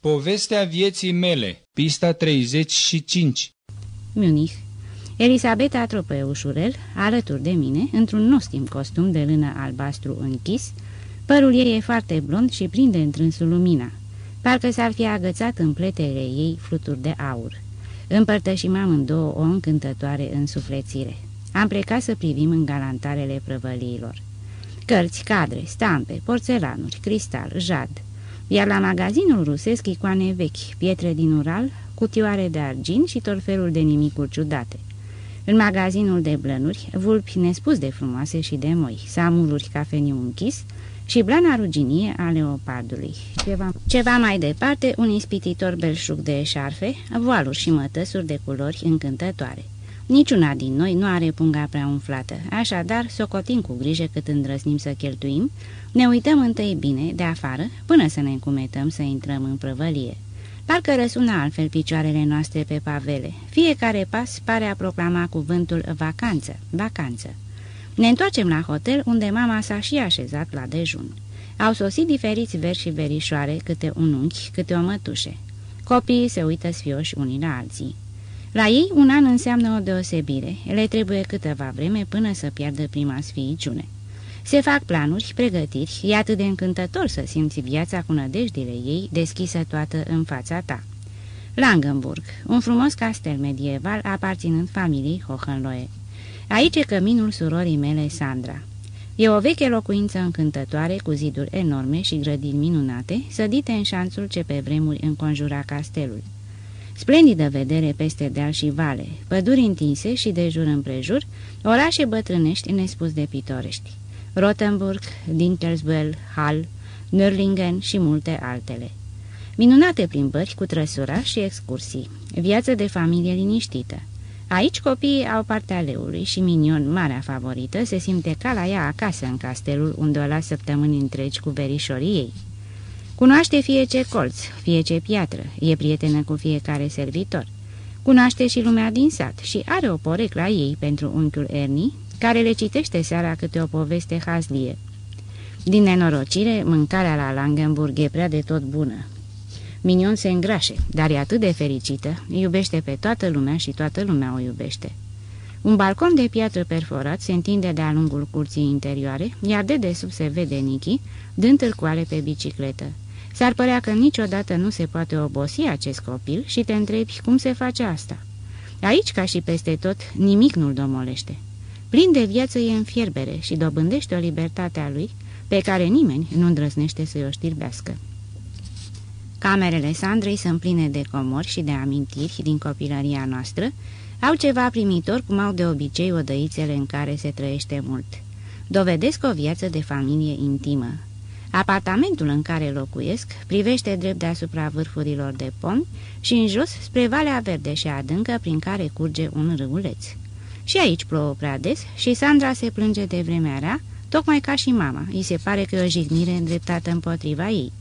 Povestea vieții mele, pista 35 Munich Elisabeta tropă ușurel, alături de mine, într-un nostim costum de lână albastru închis, părul ei e foarte blond și prinde întrânsul lumina. Parcă s-ar fi agățat în pletele ei fluturi de aur. Împărtășim amândouă o încântătoare însuflețire. Am plecat să privim în galantarele prăvăliilor. Cărți, cadre, stampe, porțelanuri, cristal, jad. Iar la magazinul rusesc icoane vechi, pietre din Ural, cutioare de argint și tot felul de nimicuri ciudate. În magazinul de blănuri, vulpi nespus de frumoase și de moi, samururi cafeniu închis și blana ruginie a leopardului. Ceva, ceva mai departe, un ispititor belșug de șarfe, voaluri și mătăsuri de culori încântătoare. Niciuna din noi nu are punga prea umflată, așadar, socotim cu grijă cât îndrăznim să cheltuim, ne uităm întâi bine, de afară, până să ne încumetăm să intrăm în prăvălie. Parcă răsună altfel picioarele noastre pe pavele. Fiecare pas pare a proclama cuvântul vacanță, vacanță. Ne întoarcem la hotel, unde mama s-a și așezat la dejun. Au sosit diferiți verși și verișoare, câte un unchi, câte o mătușe. Copiii se uită sfioși unii la alții. La ei un an înseamnă o deosebire. Le trebuie câteva vreme până să piardă prima sfiiciune. Se fac planuri, pregătiri, e atât de încântător să simți viața cu nădejdile ei deschisă toată în fața ta. Langenburg, un frumos castel medieval aparținând familiei Hohenlohe. Aici e căminul surorii mele, Sandra. E o veche locuință încântătoare cu ziduri enorme și grădini minunate, sădite în șanțul ce pe vremuri înconjura castelul. Splendidă vedere peste deal și vale, păduri întinse și de jur împrejur, orașe bătrânești nespus de pitorești. Rothenburg, Dinkelsbühl, Hall, Nürlingen și multe altele. Minunate plimbări cu trăsura și excursii, viață de familie liniștită. Aici copiii au partea leului și Minion, marea favorită, se simte ca la ea acasă în castelul unde o las săptămâni întregi cu verișorii ei. Cunoaște fie ce colț, fie ce piatră, e prietenă cu fiecare servitor. Cunoaște și lumea din sat și are o poreclă a ei pentru unchiul Ernie, care le citește seara câte o poveste hazlie. Din nenorocire, mâncarea la Langenburg e prea de tot bună. Minion se îngrașe, dar e atât de fericită, iubește pe toată lumea și toată lumea o iubește. Un balcon de piatră perforat se întinde de-a lungul curții interioare, iar de desubt se vede Nichi, dând târcoale pe bicicletă. S-ar părea că niciodată nu se poate obosi acest copil și te întrebi cum se face asta. Aici, ca și peste tot, nimic nu-l domolește. Plin de viață e în fierbere și dobândește o libertate a lui pe care nimeni nu îndrăznește să-i o știrbească. Camerele Sandrei sunt pline de comori și de amintiri din copilăria noastră, au ceva primitor cum au de obicei odăițele în care se trăiește mult. Dovedesc o viață de familie intimă. Apartamentul în care locuiesc privește drept deasupra vârfurilor de pom și în jos spre valea verde și adâncă prin care curge un râuleț. Și aici plouă prea des și Sandra se plânge de vremea rea, tocmai ca și mama. Îi se pare că e o jignire îndreptată împotriva ei.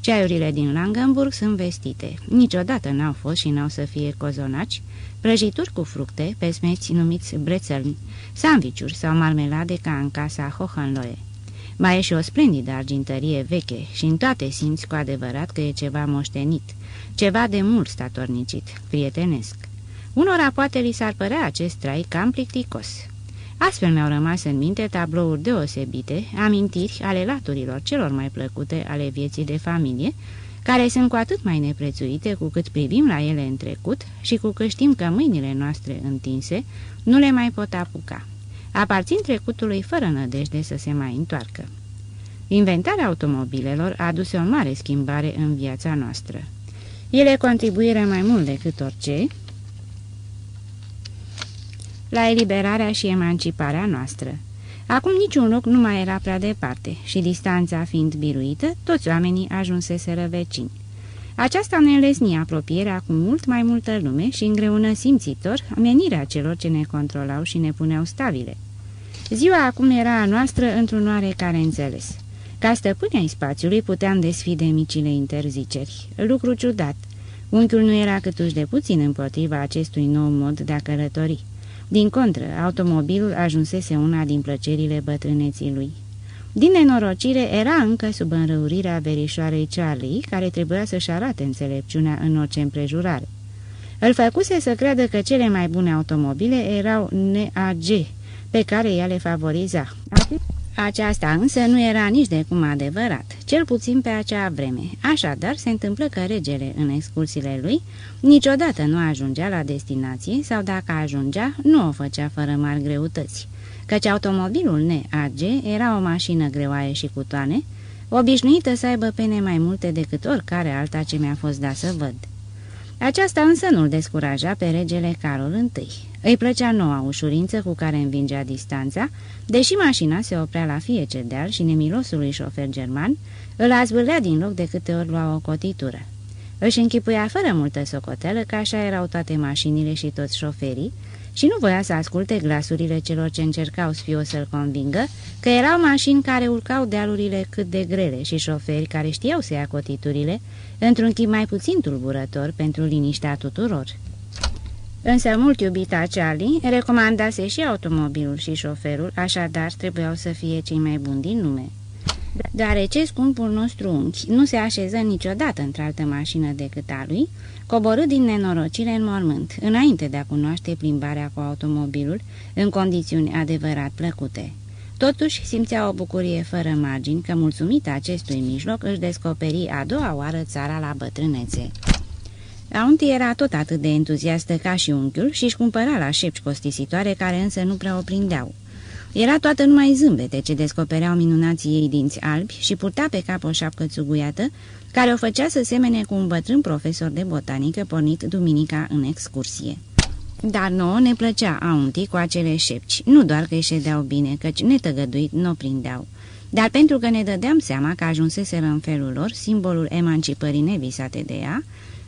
Ceaiurile din Langenburg sunt vestite. Niciodată n-au fost și n-au să fie cozonaci, prăjituri cu fructe, pesmeți numiți brețelni, sandviciuri sau marmelade ca în casa Hohenlohe. Mai e și o splendidă argintărie veche și în toate simți cu adevărat că e ceva moștenit, ceva de mult statornicit, prietenesc. Unora poate li s-ar părea acest trai cam plicticos. Astfel mi-au rămas în minte tablouri deosebite, amintiri ale laturilor celor mai plăcute ale vieții de familie, care sunt cu atât mai neprețuite cu cât privim la ele în trecut și cu cât știm că mâinile noastre întinse nu le mai pot apuca. Aparțin trecutului fără nădejde să se mai întoarcă. Inventarea automobilelor a adus o mare schimbare în viața noastră. Ele contribuiră mai mult decât orice la eliberarea și emanciparea noastră. Acum niciun loc nu mai era prea departe și distanța fiind biruită, toți oamenii ajunseseră vecini. Aceasta ne lesni apropierea cu mult mai multă lume și îngreună simțitor amenirea celor ce ne controlau și ne puneau stabile. Ziua acum era a noastră într-un oarecare înțeles. Ca stăpâni ai spațiului puteam desfide micile interziceri. Lucru ciudat. Unchiul nu era câtuși de puțin împotriva acestui nou mod de a călători. Din contră, automobilul ajunsese una din plăcerile bătrâneții lui. Din nenorocire era încă sub înrăurirea verișoarei Charlie, care trebuia să-și arate înțelepciunea în orice împrejurare. Îl făcuse să creadă că cele mai bune automobile erau NAG, pe care ea le favoriza. Aceasta însă nu era nici de cum adevărat, cel puțin pe acea vreme. Așadar, se întâmplă că regele, în excursiile lui, niciodată nu ajungea la destinație sau dacă ajungea, nu o făcea fără mari greutăți, căci automobilul NAG era o mașină greoaie și cu toane, obișnuită să aibă pene mai multe decât oricare alta ce mi-a fost dat să văd. Aceasta însă nu-l descuraja pe regele Carol I. Îi plăcea noua ușurință cu care învingea distanța, deși mașina se oprea la fiece deal și nemilosului șofer german îl azvârlea din loc de câte ori lua o cotitură. Își închipuia fără multă socotelă că așa erau toate mașinile și toți șoferii și nu voia să asculte glasurile celor ce încercau sfios să-l convingă că erau mașini care urcau dealurile cât de grele și șoferi care știau să ia cotiturile într-un chip mai puțin tulburător pentru liniștea tuturor. Însă mult iubita Charlie recomandase și automobilul și șoferul, așadar trebuiau să fie cei mai buni din lume. Deoarece scumpul nostru unchi nu se așeză niciodată într-altă mașină decât a lui, coborât din nenorocire în mormânt, înainte de a cunoaște plimbarea cu automobilul, în condiții adevărat plăcute. Totuși simțea o bucurie fără margini că, mulțumită acestui mijloc, își descoperi a doua oară țara la bătrânețe. Auntie era tot atât de entuziastă ca și unchiul și își cumpăra la șepci costisitoare care însă nu prea o prindeau. Era toată numai zâmbete ce descopereau minunații ei dinți albi și purta pe cap o șapcă țuguiată, care o făcea să semene cu un bătrân profesor de botanică pornit duminica în excursie. Dar nouă ne plăcea auntii cu acele șepci, nu doar că îi ședeau bine, căci netăgăduit nu o prindeau, dar pentru că ne dădeam seama că ajunseseră în felul lor simbolul emancipării nevisate de ea,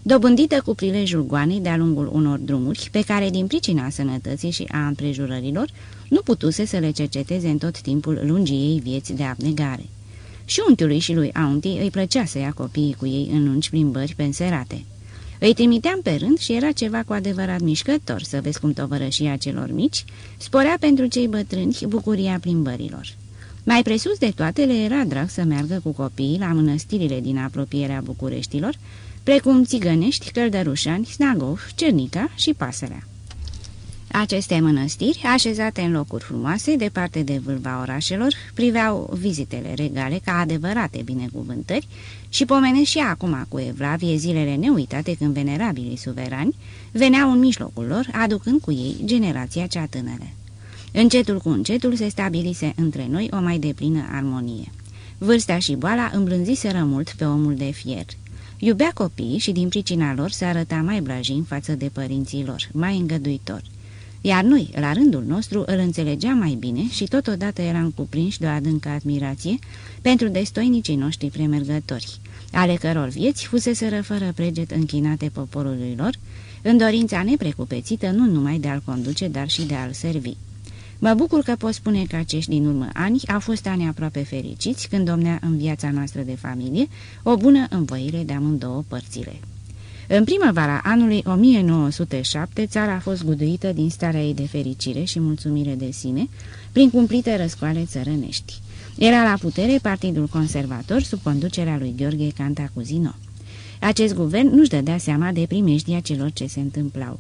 dobândită cu prilejul goanei de-a lungul unor drumuri, pe care, din pricina sănătății și a împrejurărilor, nu putuse să le cerceteze în tot timpul lungii ei vieți de abnegare. Și unchiului și lui Aunti îi plăcea să ia copiii cu ei în lungi plimbări penserate. Îi trimiteam pe rând și era ceva cu adevărat mișcător să vezi cum tovărășia celor mici sporea pentru cei bătrâni bucuria plimbărilor. Mai presus de toate le era drag să meargă cu copiii la mănăstirile din apropierea Bucureștilor, precum Țigănești, Căldărușani, Snagov, Cernica și Pasărea. Aceste mănăstiri, așezate în locuri frumoase, departe de vâlva orașelor, priveau vizitele regale ca adevărate binecuvântări și pomenesc și acum cu evlavie zilele neuitate când venerabilii suverani veneau în mijlocul lor, aducând cu ei generația cea tânără. Încetul cu încetul se stabilise între noi o mai deplină armonie. Vârsta și boala îmblânziseră mult pe omul de fier. Iubea copiii și din pricina lor se arăta mai blajin față de părinții lor, mai îngăduitor. Iar noi, la rândul nostru, îl înțelegeam mai bine și totodată eram cuprinși de o adâncă admirație pentru destoinicii noștri premergători, ale căror vieți fuseseră fără preget închinate poporului lor, în dorința neprecupețită nu numai de a-l conduce, dar și de a-l servi. Mă bucur că pot spune că acești din urmă ani au fost ani aproape fericiți când domnea în viața noastră de familie o bună învoire de amândouă părțile. În primăvara anului 1907, țara a fost guduită din starea ei de fericire și mulțumire de sine, prin cumplite răscoale țărănești. Era la putere Partidul Conservator sub conducerea lui Gheorghe Cantacuzino. Acest guvern nu-și dădea seama de primejdia celor ce se întâmplau.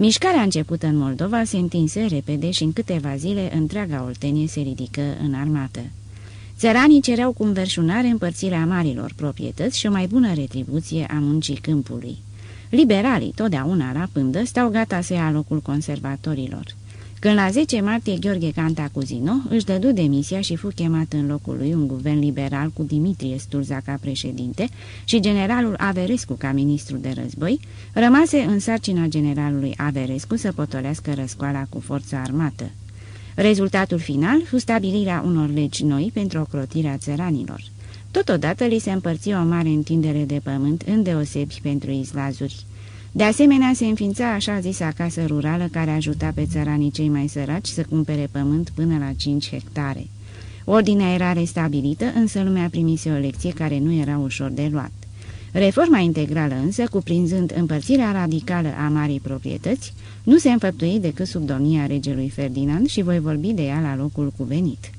Mișcarea începută în Moldova se întinse repede și în câteva zile întreaga Oltenie se ridică în armată. Țăranii cereau cu înverșunare împărțirea marilor proprietăți și o mai bună retribuție a muncii câmpului. Liberalii, totdeauna la pândă, stau gata să ia locul conservatorilor. Când la 10 martie Gheorghe Cantacuzino își dădu demisia și fu chemat în locul lui un guvern liberal cu Dimitrie Sturza ca președinte și generalul Averescu ca ministru de război, rămase în sarcina generalului Averescu să potolească răscoala cu forța armată. Rezultatul final fu stabilirea unor legi noi pentru ocrotirea țăranilor. Totodată li se împărți o mare întindere de pământ, îndeosebi pentru izlazuri. De asemenea, se înființa așa zisa casă rurală care ajuta pe țăranii cei mai săraci să cumpere pământ până la 5 hectare. Ordinea era restabilită, însă lumea primise o lecție care nu era ușor de luat. Reforma integrală însă, cuprinzând împărțirea radicală a marii proprietăți, nu se înfăptui decât sub domnia regelui Ferdinand și voi vorbi de ea la locul cuvenit.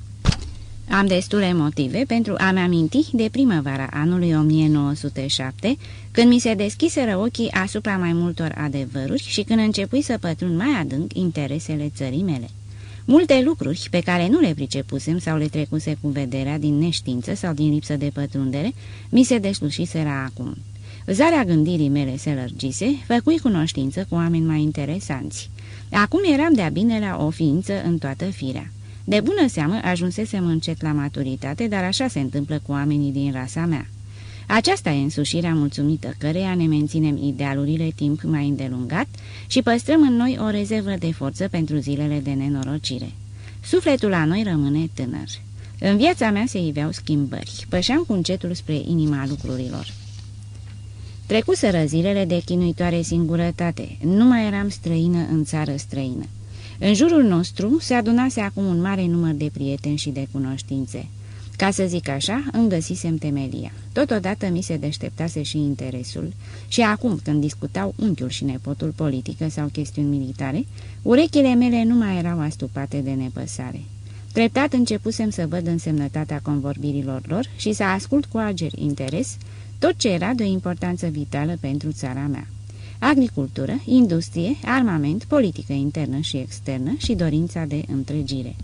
Am destule motive pentru a-mi aminti de primăvara anului 1907, când mi se deschiseră ochii asupra mai multor adevăruri și când începui să pătrund mai adânc interesele țării mele. Multe lucruri pe care nu le pricepusem sau le trecuse cu vederea din neștiință sau din lipsă de pătrundere, mi se deslușiseră acum. Zarea gândirii mele se lărgise, făcui cunoștință cu oameni mai interesanți. Acum eram de-a bine la o ființă în toată firea. De bună seamă ajunsesem încet la maturitate, dar așa se întâmplă cu oamenii din rasa mea. Aceasta e însușirea mulțumită căreia ne menținem idealurile timp mai îndelungat și păstrăm în noi o rezervă de forță pentru zilele de nenorocire. Sufletul la noi rămâne tânăr. În viața mea se iveau schimbări. Pășeam cu încetul spre inima lucrurilor. Trecuseră zilele de chinuitoare singurătate. Nu mai eram străină în țară străină. În jurul nostru se adunase acum un mare număr de prieteni și de cunoștințe. Ca să zic așa, îmi găsisem temelia. Totodată mi se deșteptase și interesul și acum, când discutau unchiul și nepotul politică sau chestiuni militare, urechile mele nu mai erau astupate de nepăsare. Treptat începusem să văd însemnătatea convorbirilor lor și să ascult cu ager interes tot ce era de o importanță vitală pentru țara mea. Agricultură, industrie, armament, politică internă și externă și dorința de întregire.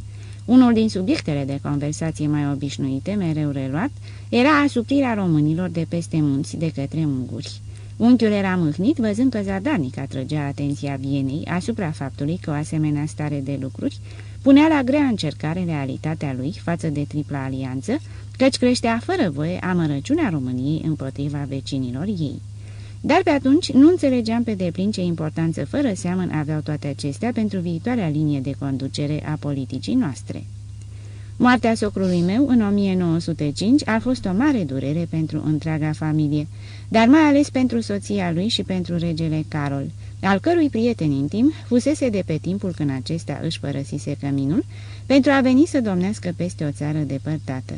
Unul din subiectele de conversație mai obișnuite, mereu reluat, era asuprirea românilor de peste munți de către unguri. Unchiul era mâhnit văzând că zadarnic atrăgea atenția Vienei asupra faptului că o asemenea stare de lucruri punea la grea încercare realitatea lui față de tripla alianță, căci creștea fără voie amărăciunea României împotriva vecinilor ei. Dar pe atunci nu înțelegeam pe deplin ce importanță fără seamăn aveau toate acestea pentru viitoarea linie de conducere a politicii noastre. Moartea socrului meu în 1905 a fost o mare durere pentru întreaga familie, dar mai ales pentru soția lui și pentru regele Carol, al cărui prieten intim fusese de pe timpul când acesta își părăsise căminul pentru a veni să domnească peste o țară depărtată.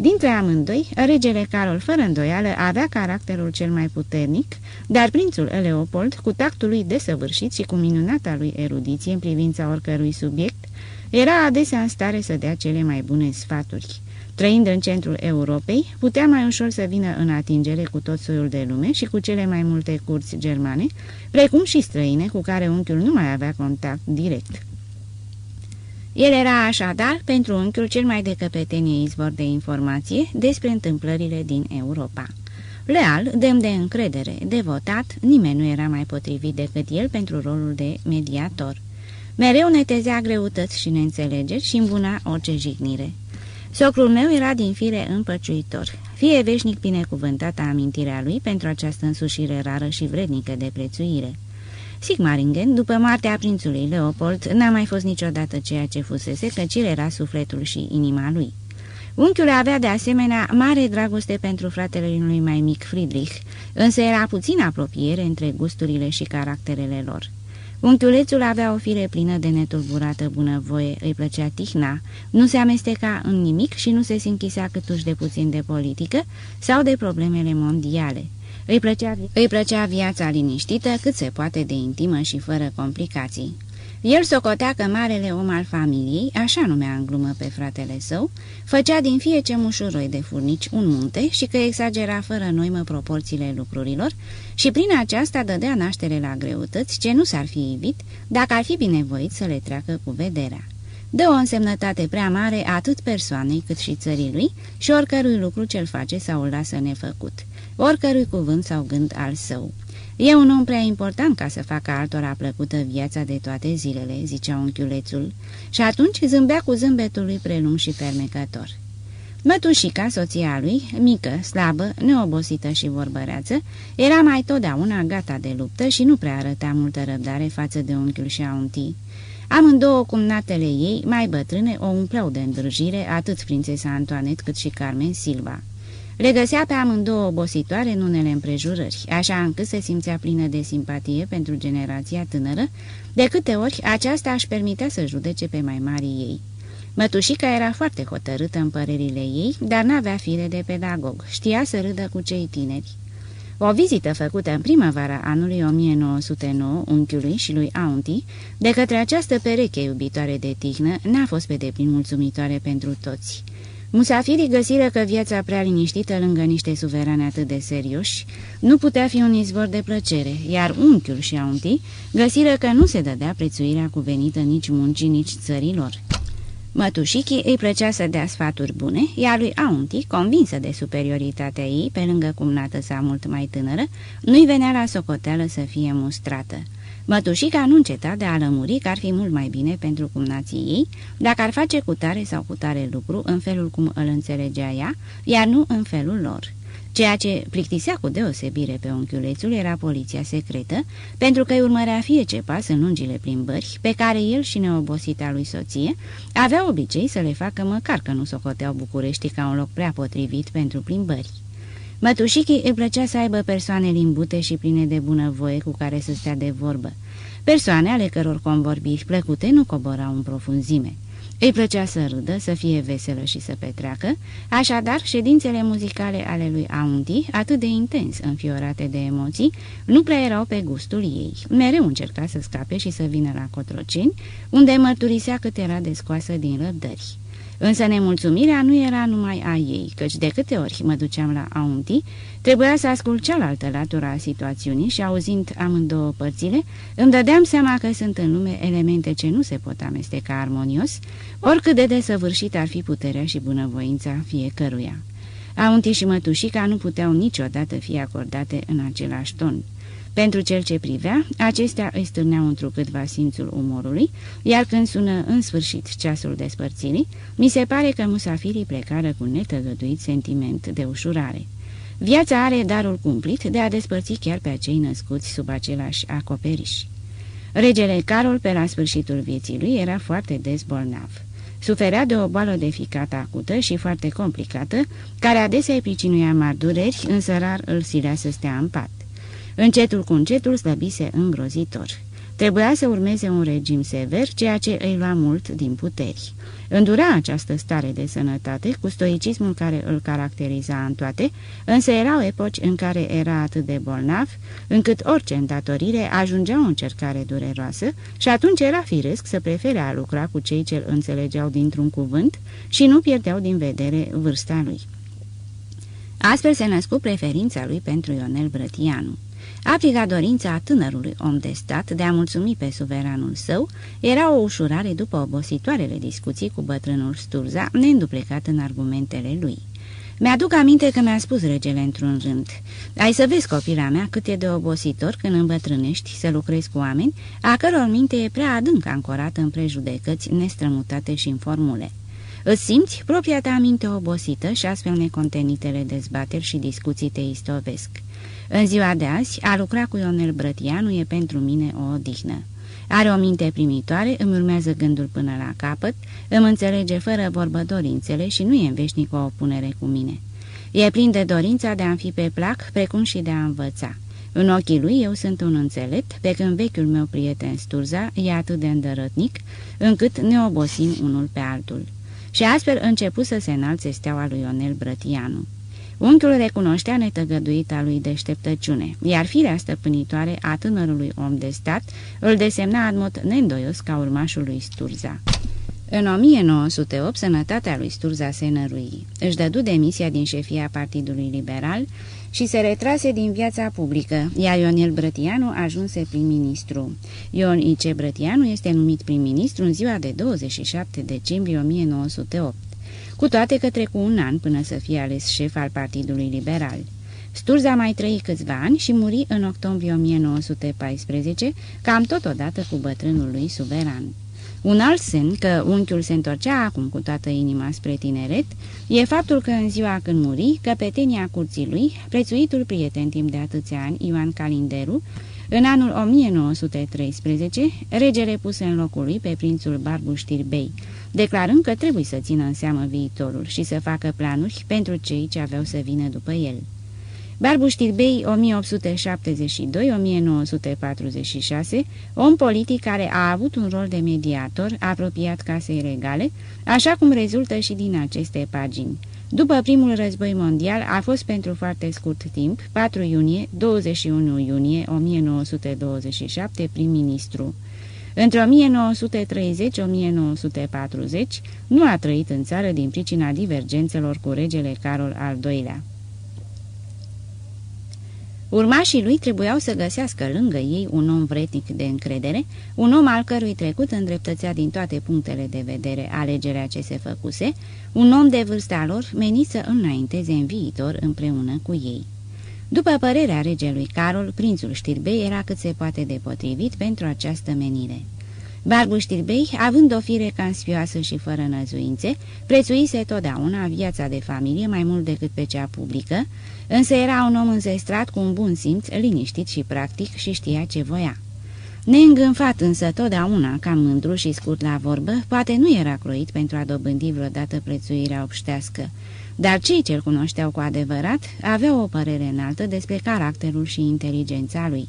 Dintre amândoi, regele Carol, fără îndoială, avea caracterul cel mai puternic, dar prințul Leopold, cu tactul lui desăvârșit și cu minunata lui erudiție în privința oricărui subiect, era adesea în stare să dea cele mai bune sfaturi. Trăind în centrul Europei, putea mai ușor să vină în atingere cu tot soiul de lume și cu cele mai multe curți germane, precum și străine cu care unchiul nu mai avea contact direct. El era așadar pentru unchiul cel mai de căpetenie izvor de informație despre întâmplările din Europa. Leal, demn de încredere, devotat, nimeni nu era mai potrivit decât el pentru rolul de mediator. Mereu netezea greutăți și neînțelegeri și îmbuna orice jignire. Socrul meu era din fire împăciuitor. Fie veșnic binecuvântată amintirea lui pentru această însușire rară și vrednică de prețuire. Sigmaringen, după moartea prințului Leopold, n-a mai fost niciodată ceea ce fusese, căci el era sufletul și inima lui. Unchiul avea de asemenea mare dragoste pentru fratele lui mai mic Friedrich, însă era puțin apropiere între gusturile și caracterele lor. Unchiulețul avea o fire plină de netulburată bunăvoie, îi plăcea tihna, nu se amesteca în nimic și nu se sinchisea câtuși de puțin de politică sau de problemele mondiale. Îi plăcea, îi plăcea viața liniștită, cât se poate de intimă și fără complicații. El socotea că marele om al familiei, așa numea în glumă pe fratele său, făcea din fie ce mușuroi de furnici un munte și că exagera fără noimă proporțiile lucrurilor și prin aceasta dădea naștere la greutăți ce nu s-ar fi evit dacă ar fi binevoit să le treacă cu vederea. Dă o însemnătate prea mare atât persoanei cât și țării lui și oricărui lucru ce-l face sau îl lasă nefăcut oricărui cuvânt sau gând al său. E un om prea important ca să facă altora plăcută viața de toate zilele, zicea unchiulețul, și atunci zâmbea cu zâmbetul lui prelung și fermecător. Mătușica, soția lui, mică, slabă, neobosită și vorbăreață, era mai totdeauna gata de luptă și nu prea arăta multă răbdare față de unchiul și auntii. Amândouă cumnatele ei, mai bătrâne, o umpleau de îndrăjire atât prințesa Antoanet cât și Carmen Silva. Le găsea pe amândouă obositoare în unele împrejurări, așa încât se simțea plină de simpatie pentru generația tânără, de câte ori aceasta își permitea să judece pe mai mari ei. Mătușica era foarte hotărâtă în părerile ei, dar n-avea fire de pedagog, știa să râdă cu cei tineri. O vizită făcută în primăvara anului 1909 unchiului și lui Auntie, de către această pereche iubitoare de tihnă, n-a fost pe deplin mulțumitoare pentru toți. Musafirii găsiră că viața prea liniștită lângă niște suverani atât de serioși nu putea fi un izvor de plăcere, iar unchiul și auntii găsiră că nu se dădea prețuirea cuvenită nici muncii, nici țărilor. Mătușichii îi plăcea să dea sfaturi bune, iar lui Aunti, convinsă de superioritatea ei, pe lângă cumnată sa mult mai tânără, nu-i venea la socoteală să fie mustrată. Mătușica nu înceta de a lămuri că ar fi mult mai bine pentru cumnații ei dacă ar face cu tare sau cu tare lucru în felul cum îl înțelegea ea, iar nu în felul lor. Ceea ce plictisea cu deosebire pe unchiulețul era poliția secretă, pentru că îi urmărea fie ce pas în lungile plimbări, pe care el și neobosita lui soție avea obicei să le facă măcar că nu socoteau București ca un loc prea potrivit pentru plimbări. Mătușichii îi plăcea să aibă persoane limbute și pline de bunăvoie cu care să stea de vorbă, persoane ale căror convorbiri plăcute nu coborau în profunzime. Îi plăcea să râdă, să fie veselă și să petreacă, așadar ședințele muzicale ale lui Aunti, atât de intens înfiorate de emoții, nu prea erau pe gustul ei. Mereu încerca să scape și să vină la Cotroceni, unde mărturisea cât era de scoasă din răbdări. Însă nemulțumirea nu era numai a ei, căci de câte ori mă duceam la Aunti, trebuia să ascult cealaltă latură a situațiunii și auzind amândouă părțile, îmi dădeam seama că sunt în lume elemente ce nu se pot amesteca armonios, oricât de desăvârșit ar fi puterea și bunăvoința fiecăruia. Aunti și mătușica nu puteau niciodată fi acordate în același ton. Pentru cel ce privea, acestea îi stârneau întrucâtva simțul umorului, iar când sună în sfârșit ceasul despărțirii, mi se pare că musafirii plecară cu netăgăduit sentiment de ușurare. Viața are darul cumplit de a despărți chiar pe acei născuți sub același acoperiș. Regele Carol, pe la sfârșitul vieții lui, era foarte des bolnav. Suferea de o boală de ficat acută și foarte complicată, care adesea îi pricinuia mari dureri, însă rar îl silea să stea în pat. Încetul cu încetul slăbise îngrozitor. Trebuia să urmeze un regim sever, ceea ce îi lua mult din puteri. Îndura această stare de sănătate cu stoicismul care îl caracteriza în toate, însă erau epoci în care era atât de bolnav, încât orice îndatorire ajungea o încercare dureroasă și atunci era firesc să prefere a lucra cu cei ce îl înțelegeau dintr-un cuvânt și nu pierdeau din vedere vârsta lui. Astfel se născu preferința lui pentru Ionel Brătianu. Africa dorința tânărului om de stat de a mulțumi pe suveranul său era o ușurare după obositoarele discuții cu bătrânul Sturza, neînduplecat în argumentele lui. Mi-aduc aminte că mi-a spus regele într-un rând, ai să vezi, copila mea, cât e de obositor când îmbătrânești să lucrezi cu oameni, a căror minte e prea adânc ancorată în prejudecăți nestrămutate și în formule. Îți simți propria ta minte obosită și astfel necontenitele dezbateri și discuții te istovesc. În ziua de azi, a lucra cu Ionel Brătianu e pentru mine o odihnă. Are o minte primitoare, îmi urmează gândul până la capăt, îmi înțelege fără vorbă dorințele și nu e în veșnic o opunere cu mine. E plin de dorința de a fi pe plac, precum și de a învăța. În ochii lui eu sunt un înțelept, pe când vechiul meu prieten Sturza e atât de îndărătnic, încât ne obosim unul pe altul. Și astfel început să se înalțe steaua lui Ionel Brătianu. Unchiul recunoștea netăgăduita lui deșteptăciune, iar firea stăpânitoare a tânărului om de stat îl desemna în mod neîndoios ca urmașul lui Sturza. În 1908, sănătatea lui Sturza se nărui. Își dădu demisia din șefia Partidului Liberal și se retrase din viața publică, iar Ionel Brătianu ajunse prim-ministru. Ion I.C. Brătianu este numit prim-ministru în ziua de 27 decembrie 1908 cu toate că trecu un an până să fie ales șef al Partidului Liberal. Sturza mai trăi câțiva ani și muri în octombrie 1914, cam totodată cu bătrânul lui suveran. Un alt semn că unchiul se întorcea acum cu toată inima spre tineret e faptul că în ziua când muri, căpetenia curții lui, prețuitul prieten timp de atâția ani, Ioan Calinderu, în anul 1913, regele puse în locul lui pe prințul Barbuș Știrbei, declarând că trebuie să țină în seamă viitorul și să facă planuri pentru cei ce aveau să vină după el. Barbuș Știrbei, 1872-1946, om politic care a avut un rol de mediator apropiat casei regale, așa cum rezultă și din aceste pagini. După primul război mondial a fost pentru foarte scurt timp, 4 iunie, 21 iunie 1927, prim-ministru. Între 1930-1940 nu a trăit în țară din pricina divergențelor cu regele Carol al II-lea. Urmașii lui trebuiau să găsească lângă ei un om vretnic de încredere, un om al cărui trecut îndreptățea din toate punctele de vedere alegerea ce se făcuse, un om de vârsta lor menit să înainteze în viitor împreună cu ei. După părerea regelui Carol, prințul Știrbei era cât se poate de potrivit pentru această menire. Barbu Știrbei, având o fire canspioasă și fără năzuințe, prețuise totdeauna viața de familie mai mult decât pe cea publică, însă era un om înzestrat cu un bun simț, liniștit și practic și știa ce voia. Neîngânfat însă totdeauna, cam mândru și scurt la vorbă, poate nu era croit pentru a dobândi vreodată prețuirea obștească, dar cei ce-l cunoșteau cu adevărat aveau o părere înaltă despre caracterul și inteligența lui.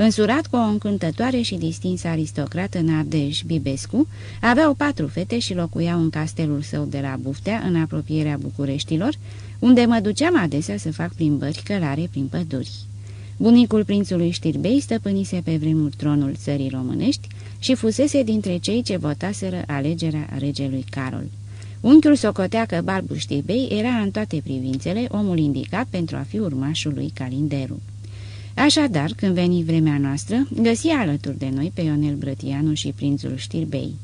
Însurat cu o încântătoare și distinsă aristocrată în Ardeș, Bibescu, aveau patru fete și locuiau în castelul său de la Buftea, în apropierea Bucureștilor, unde mă duceam adesea să fac plimbări călare prin păduri. Bunicul prințului Știrbei stăpânise pe vremuri tronul țării românești și fusese dintre cei ce votaseră alegerea regelui Carol. Unchiul socotea că Barbu Știrbei era în toate privințele omul indicat pentru a fi urmașul lui Calinderu. Așadar, când veni vremea noastră, găsi alături de noi pe Ionel Brătianu și prințul Știrbei.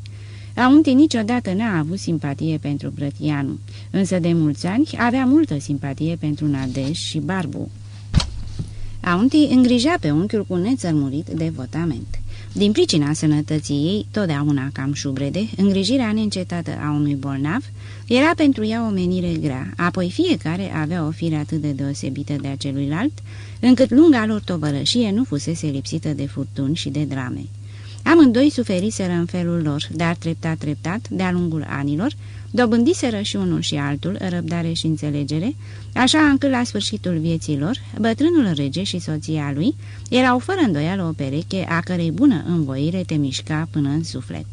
Aunti niciodată n-a avut simpatie pentru Brătianu, însă de mulți ani avea multă simpatie pentru Nadeș și Barbu. Aunti îngrija pe unchiul cu nețărmurit de votament. Din pricina sănătății ei, totdeauna cam șubrede, îngrijirea neîncetată a unui bolnav era pentru ea o menire grea, apoi fiecare avea o fire atât de deosebită de aceluilalt, încât lunga lor tovărășie nu fusese lipsită de furtuni și de drame. Amândoi suferiseră în felul lor, dar treptat-treptat, de-a lungul anilor, dobândiseră și unul și altul răbdare și înțelegere, așa încât la sfârșitul vieții lor, bătrânul rege și soția lui erau fără îndoială o pereche a cărei bună învoire te mișca până în suflet.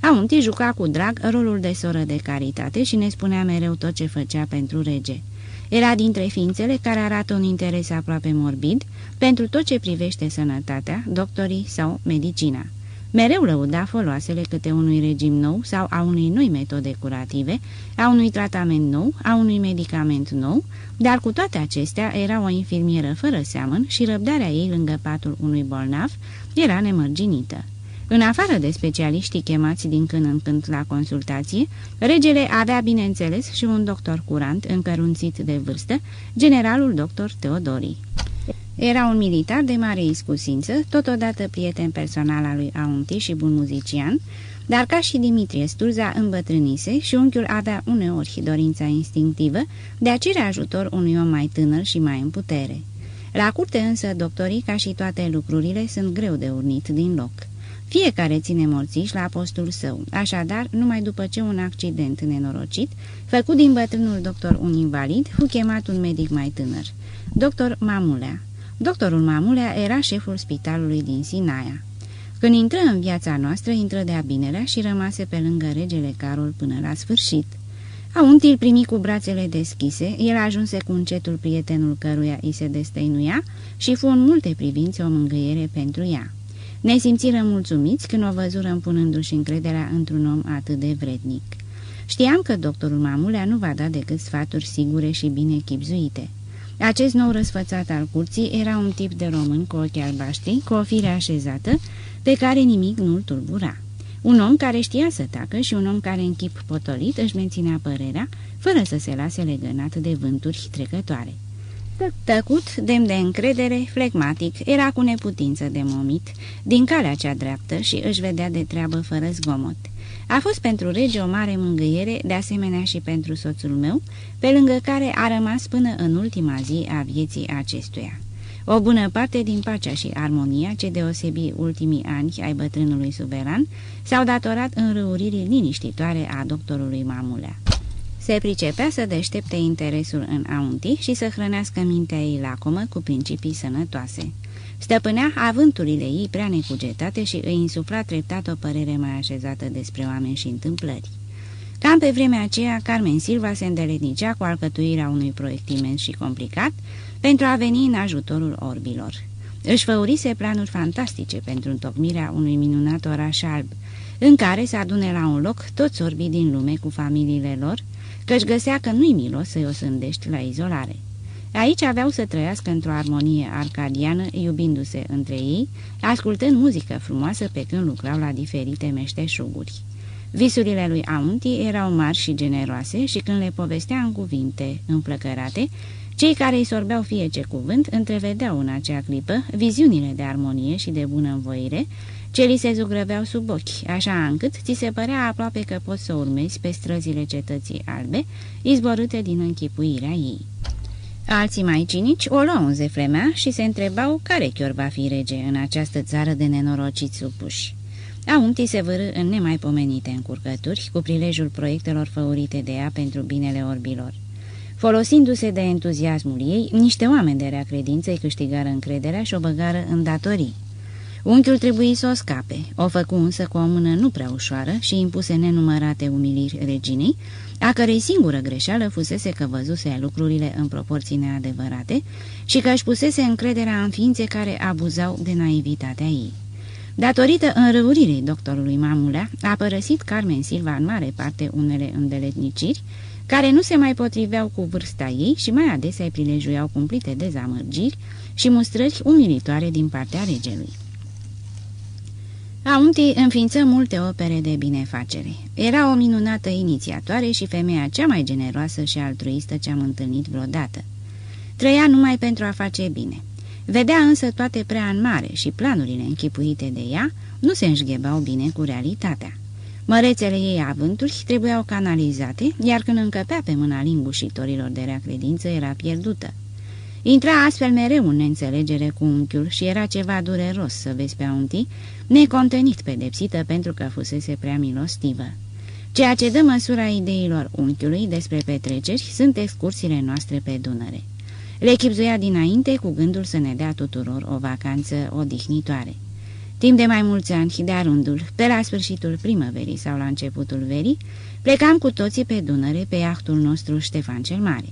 Aunti juca cu drag rolul de soră de caritate și ne spunea mereu tot ce făcea pentru rege. Era dintre ființele care arată un interes aproape morbid pentru tot ce privește sănătatea, doctorii sau medicina. Mereu lăuda foloasele câte unui regim nou sau a unei noi metode curative, a unui tratament nou, a unui medicament nou, dar cu toate acestea era o infirmieră fără seamăn și răbdarea ei lângă patul unui bolnav era nemărginită. În afară de specialiștii chemați din când în când la consultație, regele avea, bineînțeles, și un doctor curant, încărunțit de vârstă, generalul doctor Teodori. Era un militar de mare iscusință, totodată prieten personal al lui Aunti și bun muzician, dar ca și Dimitrie Sturza îmbătrânise și unchiul avea uneori dorința instinctivă de a cere ajutor unui om mai tânăr și mai în putere. La curte însă, doctorii, ca și toate lucrurile, sunt greu de urnit din loc. Fiecare ține morțiș la postul său, așadar, numai după ce un accident nenorocit, făcut din bătrânul doctor un invalid, fu chemat un medic mai tânăr, doctor Mamulea. Doctorul Mamulea era șeful spitalului din Sinaia. Când intră în viața noastră, intră de-a binelea și rămase pe lângă regele Carol până la sfârșit. Auntil primi cu brațele deschise, el ajunse cu încetul prietenul căruia îi se destăinuia și fu în multe privințe o mângâiere pentru ea. Ne simțiră mulțumiți când o văzură împunându-și încrederea într-un om atât de vrednic. Știam că doctorul Mamulea nu va da decât sfaturi sigure și bine chipzuite. Acest nou răsfățat al curții era un tip de român cu ochi albaștri, cu o fire așezată, pe care nimic nu-l tulbura. Un om care știa să tacă și un om care în chip potolit își menținea părerea, fără să se lase legănat de vânturi trecătoare. Tăcut, demn de încredere, flegmatic, era cu neputință de momit, din calea cea dreaptă și își vedea de treabă fără zgomot. A fost pentru rege o mare mângâiere, de asemenea și pentru soțul meu, pe lângă care a rămas până în ultima zi a vieții acestuia. O bună parte din pacea și armonia ce deosebi ultimii ani ai bătrânului suveran s-au datorat înrăuririi liniștitoare a doctorului Mamulea. Se pricepea să deștepte interesul în aunti și să hrănească mintea ei lacomă cu principii sănătoase. Stăpânea avânturile ei prea necugetate și îi insufla treptat o părere mai așezată despre oameni și întâmplări. Cam pe vremea aceea, Carmen Silva se îndeletnicea cu alcătuirea unui proiect imens și complicat pentru a veni în ajutorul orbilor. își făurise planuri fantastice pentru întocmirea unui minunat oraș alb, în care să adune la un loc toți orbii din lume cu familiile lor, căci găsea că nu-i milos să-i osândești la izolare. Aici aveau să trăiască într-o armonie arcadiană, iubindu-se între ei, ascultând muzică frumoasă pe când lucrau la diferite meșteșuguri. Visurile lui Aunti erau mari și generoase și când le povestea în cuvinte înflăcărate, cei care îi sorbeau fie ce cuvânt întrevedeau în acea clipă viziunile de armonie și de bunăvoire ce li se zugrăveau sub ochi, așa încât ți se părea aproape că poți să urmezi pe străzile cetății albe, izborâte din închipuirea ei. Alții mai cinici o luau în zeflemea și se întrebau care chior va fi rege în această țară de nenorociți supuși. Auntii se vârâ în nemaipomenite încurcături cu prilejul proiectelor făurite de ea pentru binele orbilor. Folosindu-se de entuziasmul ei, niște oameni de rea credință îi câștigară încrederea și o băgară în datorii. Unchiul trebuie să o scape, o făcu însă cu o mână nu prea ușoară și impuse nenumărate umiliri reginei, a cărei singură greșeală fusese că văzuse lucrurile în proporții neadevărate și că își pusese încrederea în ființe care abuzau de naivitatea ei. Datorită înrăuririi doctorului Mamulea, a părăsit Carmen Silva în mare parte unele îndeletniciri, care nu se mai potriveau cu vârsta ei și mai adesea îi prilejuiau cumplite dezamărgiri și mustrări umilitoare din partea regelui. Aunti înființă multe opere de binefacere. Era o minunată inițiatoare și femeia cea mai generoasă și altruistă ce am întâlnit vreodată. Trăia numai pentru a face bine. Vedea însă toate prea în mare și planurile închipuite de ea nu se înșghebau bine cu realitatea. Mărețele ei avânturi trebuiau canalizate, iar când încăpea pe mâna lingușitorilor de rea credință era pierdută. Intra astfel mereu în neînțelegere cu unchiul și era ceva dureros să vezi pe unti, necontenit pedepsită pentru că fusese prea milostivă. Ceea ce dă măsura ideilor unchiului despre petreceri sunt excursiile noastre pe Dunăre. Le chipzuia dinainte cu gândul să ne dea tuturor o vacanță odihnitoare. Timp de mai mulți ani, de-a rândul, pe la sfârșitul primăverii sau la începutul verii, plecam cu toții pe Dunăre pe iahtul nostru Ștefan cel Mare.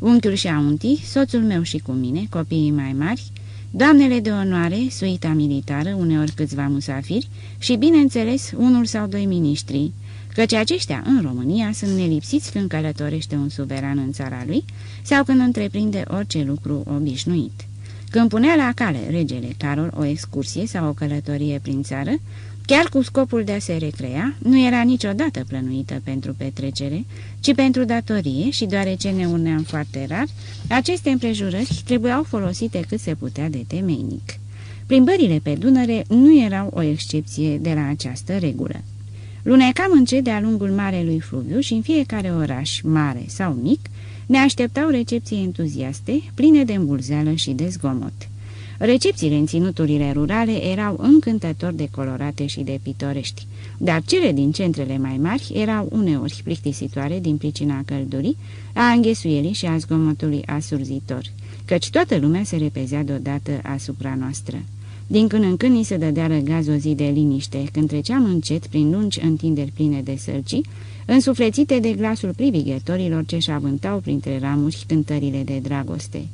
Unchiul și auntii, soțul meu și cu mine, copiii mai mari, doamnele de onoare, suita militară, uneori câțiva musafiri și, bineînțeles, unul sau doi miniștri, căci aceștia în România sunt nelipsiți când călătorește un suveran în țara lui sau când întreprinde orice lucru obișnuit. Când punea la cale regele Carol o excursie sau o călătorie prin țară, chiar cu scopul de a se recrea, nu era niciodată plănuită pentru petrecere, ci pentru datorie și deoarece ne uneam foarte rar, aceste împrejurări trebuiau folosite cât se putea de temeinic. Plimbările pe Dunăre nu erau o excepție de la această regulă. Lunecam încet de-a lungul Marelui Fluviu și în fiecare oraș, mare sau mic, ne așteptau recepții entuziaste, pline de îmbulzeală și de zgomot. Recepțiile în ținuturile rurale erau încântător de colorate și de pitorești, dar cele din centrele mai mari erau uneori plictisitoare din pricina căldurii, a înghesuielii și a zgomotului asurzitor, căci toată lumea se repezea deodată asupra noastră. Din când în când ni se dădea răgaz o zi de liniște, când treceam încet prin lungi întinderi pline de sărcii, însuflețite de glasul privighetorilor ce-și avântau printre ramuri cântările de dragoste.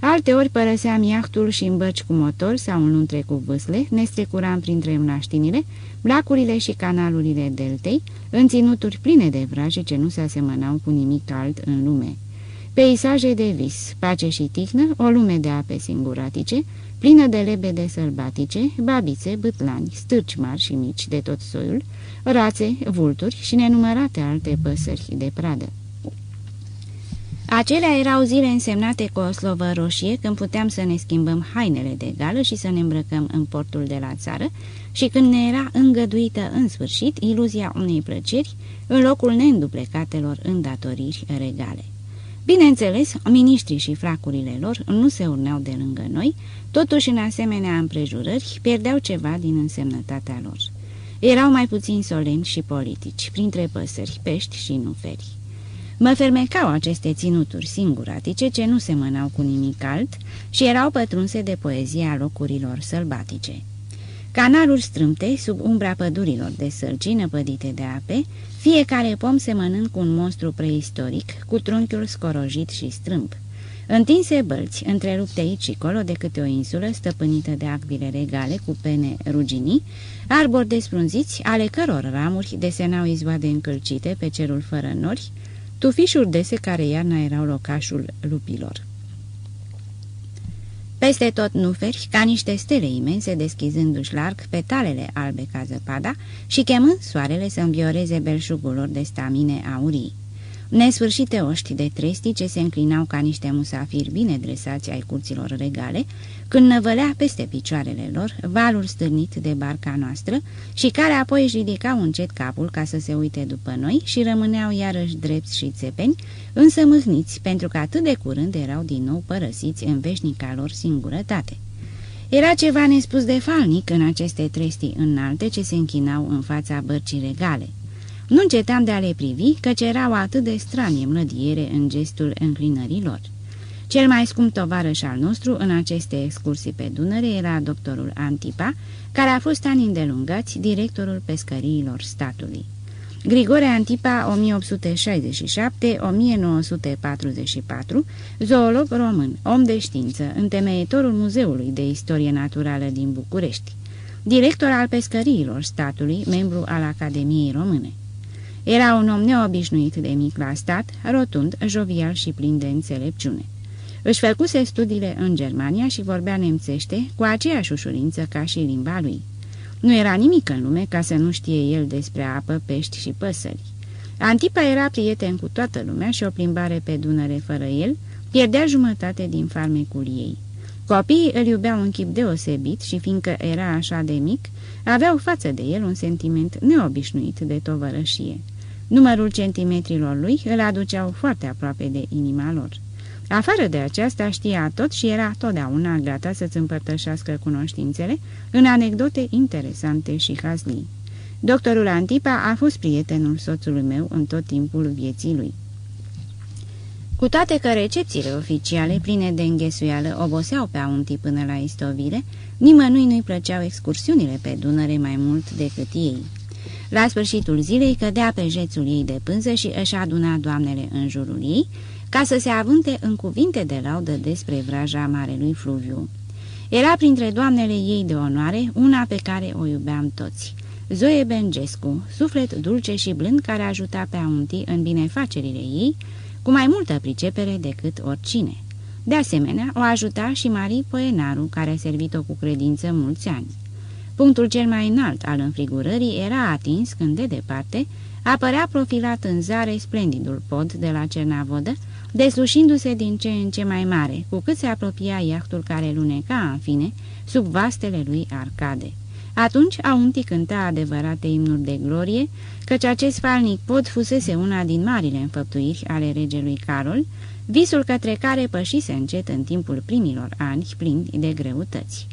Alteori părăseam iahtul și în bărci cu motor sau în luntre cu vâsle, ne strecuram printre mnaștinile, blacurile și canalurile deltei, în ținuturi pline de vraje ce nu se asemănau cu nimic alt în lume. Peisaje de vis, pace și tihnă, o lume de ape singuratice, plină de lebede sălbatice, babițe, bâtlani, stârci mari și mici de tot soiul, rațe, vulturi și nenumărate alte păsări de pradă. Acelea erau zile însemnate cu o slovă roșie când puteam să ne schimbăm hainele de gală și să ne îmbrăcăm în portul de la țară și când ne era îngăduită în sfârșit iluzia unei plăceri în locul neînduplecatelor îndatoriri regale. Bineînțeles, miniștrii și fracurile lor nu se urneau de lângă noi, totuși în asemenea împrejurări pierdeau ceva din însemnătatea lor. Erau mai puțin solemni și politici, printre păsări, pești și nuferi. Mă fermecau aceste ținuturi singuratice ce nu semănau cu nimic alt și erau pătrunse de poezia locurilor sălbatice. Canaluri strâmte, sub umbra pădurilor de sălci năpădite de ape, fiecare pom semănând cu un monstru preistoric, cu trunchiul scorojit și strâmb. Întinse bălți, întrerupte aici și colo de câte o insulă stăpânită de acvile regale cu pene ruginii, arbori desprunziți, ale căror ramuri desenau izvoade încălcite pe cerul fără nori, tufișuri dese care iarna erau locașul lupilor. Peste tot nuferi, ca niște stele imense, deschizându-și larg petalele albe ca zăpada și chemând soarele să învioreze belșugul lor de stamine aurii nesfârșite oști de tresti ce se înclinau ca niște musafiri bine dresați ai curților regale, când năvălea peste picioarele lor valul stârnit de barca noastră și care apoi își ridicau încet capul ca să se uite după noi și rămâneau iarăși drepți și țepeni, însă mâhniți pentru că atât de curând erau din nou părăsiți în veșnica lor singurătate. Era ceva nespus de falnic în aceste trestii înalte ce se închinau în fața bărcii regale. Nu încetam de a le privi, căci erau atât de stranie mlădiere în gestul înclinărilor. Cel mai scump tovarăș al nostru în aceste excursii pe Dunăre era doctorul Antipa, care a fost ani îndelungați directorul pescăriilor statului. Grigore Antipa, 1867-1944, zoolog român, om de știință, întemeietorul Muzeului de Istorie Naturală din București, director al pescăriilor statului, membru al Academiei Române. Era un om neobișnuit de mic la stat, rotund, jovial și plin de înțelepciune. Își făcuse studiile în Germania și vorbea nemțește cu aceeași ușurință ca și limba lui. Nu era nimic în lume ca să nu știe el despre apă, pești și păsări. Antipa era prieten cu toată lumea și o plimbare pe Dunăre fără el pierdea jumătate din farmecul ei. Copiii îl iubeau în chip deosebit și fiindcă era așa de mic, aveau față de el un sentiment neobișnuit de tovărășie. Numărul centimetrilor lui îl aduceau foarte aproape de inima lor. Afară de aceasta știa tot și era totdeauna gata să-ți împărtășească cunoștințele în anecdote interesante și hazlii. Doctorul Antipa a fost prietenul soțului meu în tot timpul vieții lui. Cu toate că recepțiile oficiale, pline de înghesuială, oboseau pe auntii până la istovire, nimănui nu-i plăceau excursiunile pe Dunăre mai mult decât ei. La sfârșitul zilei cădea pe jețul ei de pânză și își aduna doamnele în jurul ei, ca să se avânte în cuvinte de laudă despre vraja marelui Fluviu. Era printre doamnele ei de onoare una pe care o iubeam toți. Zoe Bengescu, suflet dulce și blând care ajuta pe auntii în binefacerile ei, cu mai multă pricepere decât oricine. De asemenea, o ajuta și Marie Poenaru, care a servit-o cu credință mulți ani. Punctul cel mai înalt al înfrigurării era atins când, de departe, apărea profilat în zare splendidul pod de la Cernavodă, deslușindu-se din ce în ce mai mare, cu cât se apropia iahtul care luneca, în fine, sub vastele lui arcade. Atunci Aunti cânta adevărate imnuri de glorie, căci acest falnic pod fusese una din marile înfăptuiri ale regelui Carol, visul către care pășise încet în timpul primilor ani plini de greutăți.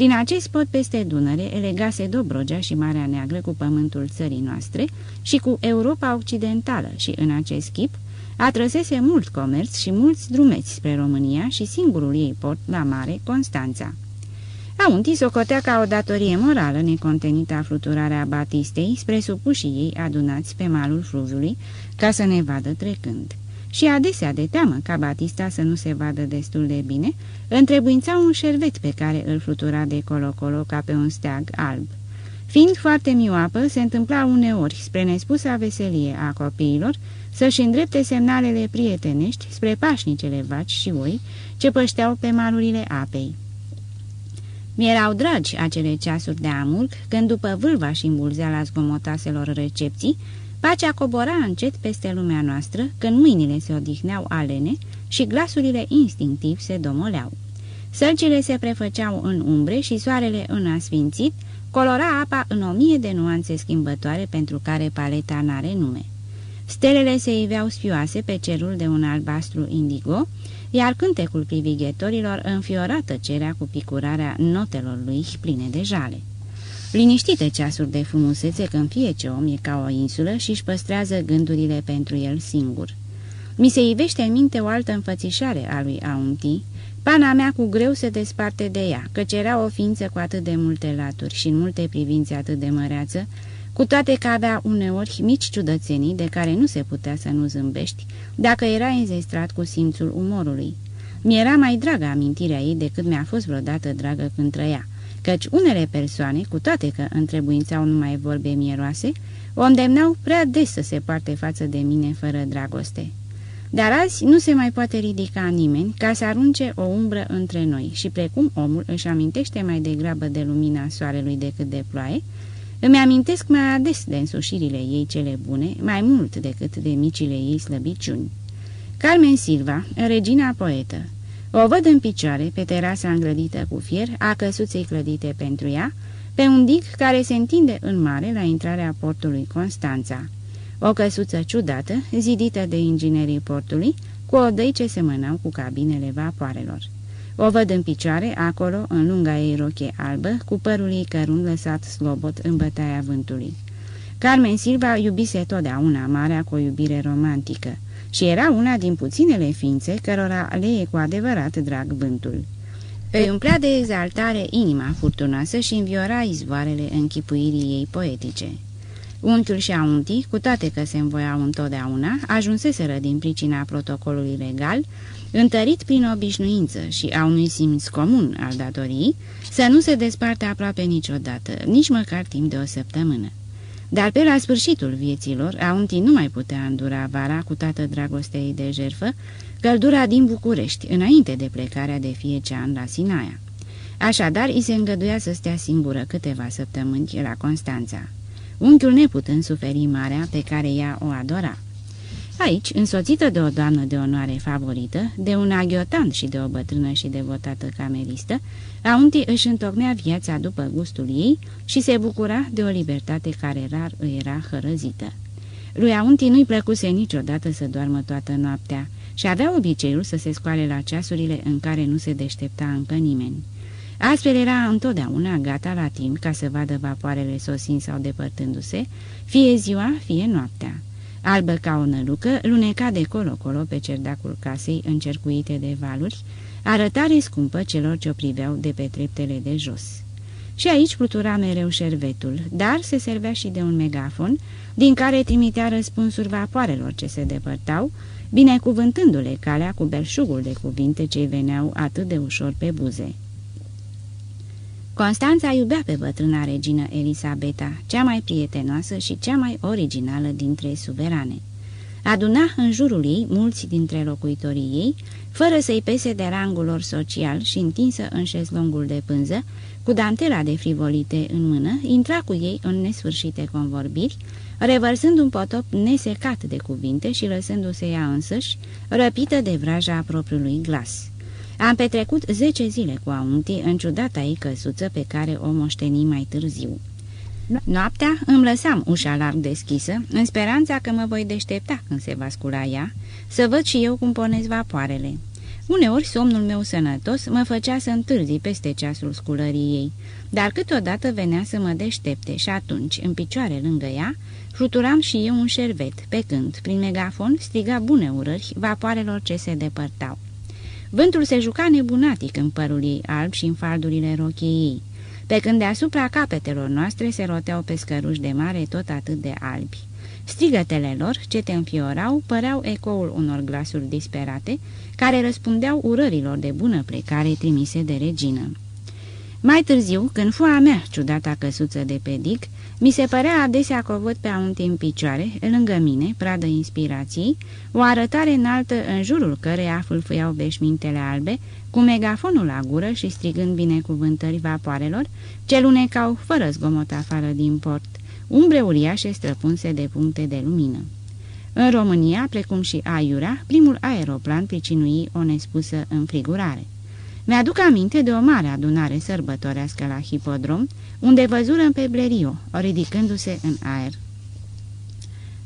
Prin acest pod peste Dunăre legase Dobrogea și Marea Neagră cu pământul țării noastre și cu Europa Occidentală și în acest chip atrăsese mult comerț și mulți drumeți spre România și singurul ei port la mare, Constanța. Aunti socotea ca o datorie morală necontenită a fluturarea Batistei spre supușii ei adunați pe malul fluviului ca să ne vadă trecând și adesea de teamă ca Batista să nu se vadă destul de bine, întrebuința un șervet pe care îl flutura de colo-colo ca pe un steag alb. Fiind foarte mioapă, se întâmpla uneori, spre nespusa veselie a copiilor, să-și îndrepte semnalele prietenești spre pașnicele vaci și oi ce pășteau pe malurile apei. Mi-erau dragi acele ceasuri de amurg, când după vâlva și îmbulzeala zgomotaselor recepții, Pacea cobora încet peste lumea noastră, când mâinile se odihneau alene și glasurile instinctiv se domoleau. Sălcile se prefăceau în umbre și soarele în asfințit, colora apa în o mie de nuanțe schimbătoare pentru care paleta n-are nume. Stelele se iveau spioase pe cerul de un albastru indigo, iar cântecul privighetorilor înfiora tăcerea cu picurarea notelor lui pline de jale. Liniștite ceasuri de frumusețe când fie ce om e ca o insulă și își păstrează gândurile pentru el singur. Mi se ivește în minte o altă înfățișare a lui Aunti. Pana mea cu greu se desparte de ea, căci era o ființă cu atât de multe laturi și în multe privințe atât de măreață, cu toate că avea uneori mici ciudățenii de care nu se putea să nu zâmbești, dacă era înzestrat cu simțul umorului. Mi-era mai dragă amintirea ei decât mi-a fost vreodată dragă când trăia, căci unele persoane, cu toate că întrebuințau numai vorbe mieroase, o îndemnau prea des să se poarte față de mine fără dragoste. Dar azi nu se mai poate ridica nimeni ca să arunce o umbră între noi și precum omul își amintește mai degrabă de lumina soarelui decât de ploaie, îmi amintesc mai ades de însușirile ei cele bune, mai mult decât de micile ei slăbiciuni. Carmen Silva, regina poetă. O văd în picioare, pe terasa îngrădită cu fier, a căsuței clădite pentru ea, pe un dig care se întinde în mare la intrarea portului Constanța. O căsuță ciudată, zidită de inginerii portului, cu odăi ce semănau cu cabinele vapoarelor. O văd în picioare, acolo, în lunga ei roche albă, cu părul ei cărun lăsat slobot în bătaia vântului. Carmen Silva iubise totdeauna marea cu o iubire romantică și era una din puținele ființe cărora le e cu adevărat drag vântul. Îi umplea de exaltare inima furtunoasă și înviora izvoarele închipuirii ei poetice. Unchiul și auntii, cu toate că se învoiau întotdeauna, ajunseseră din pricina protocolului legal, întărit prin obișnuință și a unui simț comun al datorii, să nu se desparte aproape niciodată, nici măcar timp de o săptămână. Dar pe la sfârșitul vieților, auntii nu mai putea îndura vara cu toată dragostea ei de jerfă, căldura din București, înainte de plecarea de fiecare an la Sinaia. Așadar, îi se îngăduia să stea singură câteva săptămâni la Constanța unchiul neputând suferi marea pe care ea o adora. Aici, însoțită de o doamnă de onoare favorită, de un aghiotant și de o bătrână și devotată cameristă, Aunti își întocmea viața după gustul ei și se bucura de o libertate care rar îi era hărăzită. Lui Aunti nu-i plăcuse niciodată să doarmă toată noaptea și avea obiceiul să se scoale la ceasurile în care nu se deștepta încă nimeni. Astfel era întotdeauna gata la timp ca să vadă vapoarele sosind sau depărtându-se, fie ziua, fie noaptea. Albă ca o nălucă, luneca de colo-colo pe cerdacul casei încercuite de valuri, arătare scumpă celor ce o priveau de pe treptele de jos. Și aici plutura mereu șervetul, dar se servea și de un megafon, din care trimitea răspunsuri vapoarelor ce se depărtau, binecuvântându-le calea cu belșugul de cuvinte ce veneau atât de ușor pe buze. Constanța iubea pe bătrâna regină Elisabeta, cea mai prietenoasă și cea mai originală dintre suverane. Aduna în jurul ei mulți dintre locuitorii ei, fără să-i pese de rangul lor social și întinsă în șezlongul de pânză, cu dantela de frivolite în mână, intra cu ei în nesfârșite convorbiri, revărsând un potop nesecat de cuvinte și lăsându-se ea însăși, răpită de vraja propriului glas. Am petrecut zece zile cu Aunti în ciudata ei căsuță pe care o moșteni mai târziu. Noaptea îmi lăsam ușa larg deschisă, în speranța că mă voi deștepta când se va scula ea, să văd și eu cum ponesc vapoarele. Uneori somnul meu sănătos mă făcea să întârzi peste ceasul sculării ei, dar câteodată venea să mă deștepte și atunci, în picioare lângă ea, fluturam și eu un șervet, pe când, prin megafon, striga bune urări vapoarelor ce se depărtau. Vântul se juca nebunatic în părul ei alb și în faldurile rochiei ei, pe când deasupra capetelor noastre se roteau pescăruși de mare tot atât de albi. Strigătele lor, ce te înfiorau, păreau ecoul unor glasuri disperate, care răspundeau urărilor de bună plecare trimise de regină. Mai târziu, când foa mea, ciudata căsuță de pedic, mi se părea adesea că o văd pe un în picioare, lângă mine, pradă inspirației, o arătare înaltă în jurul căreia fâlfâiau veșmintele albe, cu megafonul la gură și strigând binecuvântări vapoarelor, ce lunecau fără zgomot afară din port, umbre uriașe străpunse de puncte de lumină. În România, precum și Aiura, primul aeroplan pricinui o nespusă înfrigurare. Mi-aduc aminte de o mare adunare sărbătorească la hipodrom, unde văzurăm pe Bleriu, ridicându-se în aer.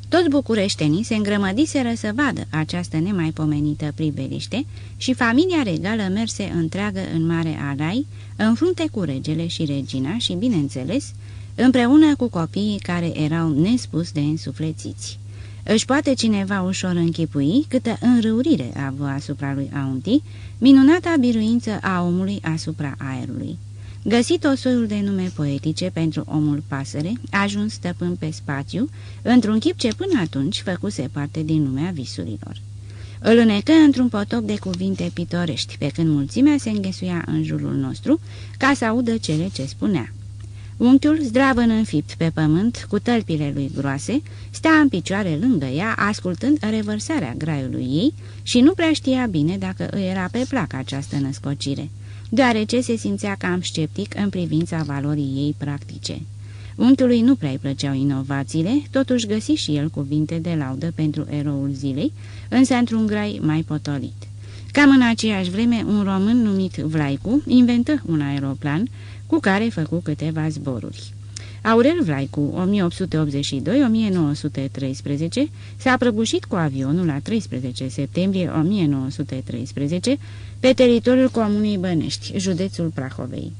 Toți bucureștenii se îngrămădiseră să vadă această nemaipomenită priveliște și familia regală merse întreagă în mare alai, în frunte cu regele și regina și, bineînțeles, împreună cu copiii care erau nespus de însuflețiți. Își poate cineva ușor închipui câtă înrăurire a avut asupra lui Aunti, minunata biruință a omului asupra aerului. Găsit o soiul de nume poetice pentru omul pasăre, ajuns stăpân pe spațiu, într-un chip ce până atunci făcuse parte din lumea visurilor. Îl înecă într-un potop de cuvinte pitorești, pe când mulțimea se înghesuia în jurul nostru ca să audă cele ce spunea. Unchiul, zdravăn înfipt pe pământ, cu tălpile lui groase, sta în picioare lângă ea, ascultând revărsarea graiului ei și nu prea știa bine dacă îi era pe plac această născocire, deoarece se simțea cam sceptic în privința valorii ei practice. Unchiului nu prea-i plăceau inovațiile, totuși găsi și el cuvinte de laudă pentru eroul zilei, însă într-un grai mai potolit. Cam în aceeași vreme, un român numit Vlaicu inventă un aeroplan cu care făcu câteva zboruri. Aurel Vlaicu, 1882-1913, s-a prăbușit cu avionul la 13 septembrie 1913 pe teritoriul Comunei Bănești, județul Prahovei.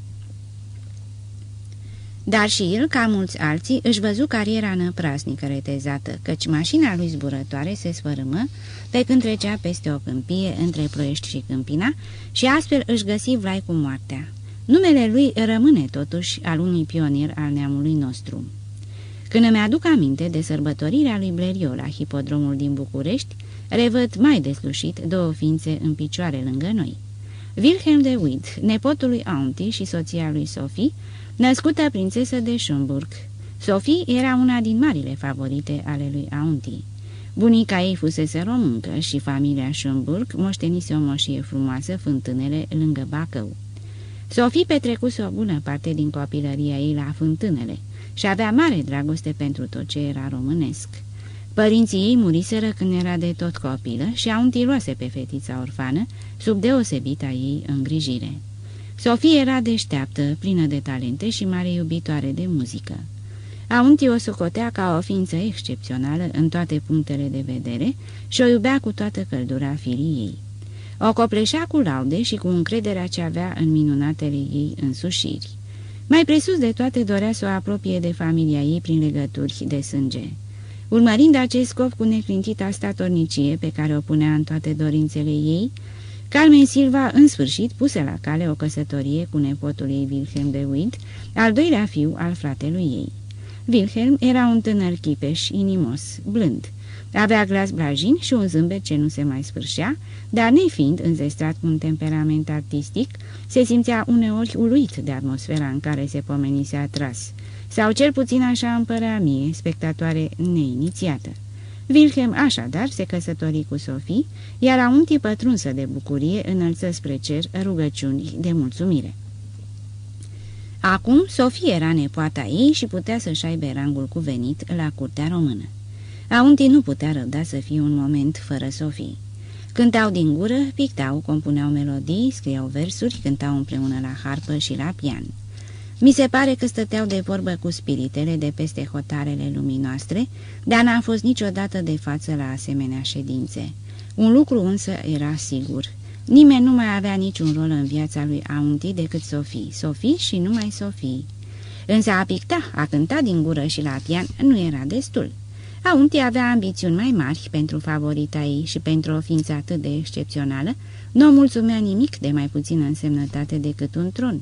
Dar și el, ca mulți alții, își văzu cariera năprasnică retezată, căci mașina lui zburătoare se sfărâmă pe când trecea peste o câmpie între Ploiești și Câmpina și astfel își găsi vlai cu moartea. Numele lui rămâne totuși al unui pionier al neamului nostru. Când îmi aduc aminte de sărbătorirea lui Bleriot la hipodromul din București, revăd mai deslușit două ființe în picioare lângă noi. Wilhelm de Witt, nepotul lui Auntie și soția lui Sophie, născută prințesă de Schomburg. Sophie era una din marile favorite ale lui Auntie. Bunica ei fusese româncă și familia Schomburg moștenise o moșie frumoasă fântânele lângă Bacău. Sofie petrecuse o bună parte din copilăria ei la fântânele și avea mare dragoste pentru tot ce era românesc. Părinții ei muriseră când era de tot copilă și au întiloase pe fetița orfană, sub deosebita ei îngrijire. Sofie era deșteaptă, plină de talente și mare iubitoare de muzică. Auntii o socotea ca o ființă excepțională în toate punctele de vedere și o iubea cu toată căldura firii ei. O copleșea cu laude și cu încrederea ce avea în minunatele ei însușiri. Mai presus de toate dorea să o apropie de familia ei prin legături de sânge. Urmărind acest scop cu neclintita statornicie pe care o punea în toate dorințele ei, Carmen Silva, în sfârșit, puse la cale o căsătorie cu nepotul ei Wilhelm de Witt, al doilea fiu al fratelui ei. Wilhelm era un tânăr chipeș, inimos, blând. Avea glas blajin și un zâmbet ce nu se mai sfârșea, dar nefiind înzestrat cu un temperament artistic, se simțea uneori uluit de atmosfera în care se pomenise atras, sau cel puțin așa îmi părea mie, spectatoare neinițiată. Wilhelm așadar se căsători cu Sofie, iar a un tip pătrunsă de bucurie înălță spre cer rugăciuni de mulțumire. Acum, Sofie era nepoata ei și putea să-și aibă rangul cuvenit la curtea română. Auntii nu putea răbda să fie un moment fără Sofie. Cântau din gură, pictau, compuneau melodii, scriau versuri, cântau împreună la harpă și la pian. Mi se pare că stăteau de vorbă cu spiritele de peste hotarele lumii noastre, dar n-am fost niciodată de față la asemenea ședințe. Un lucru însă era sigur. Nimeni nu mai avea niciun rol în viața lui Aunti decât Sofie, Sofie și numai Sofie. Însă a picta, a cânta din gură și la pian nu era destul. Aunti avea ambițiuni mai mari pentru favorita ei și pentru o ființă atât de excepțională, nu o mulțumea nimic de mai puțină însemnătate decât un tron.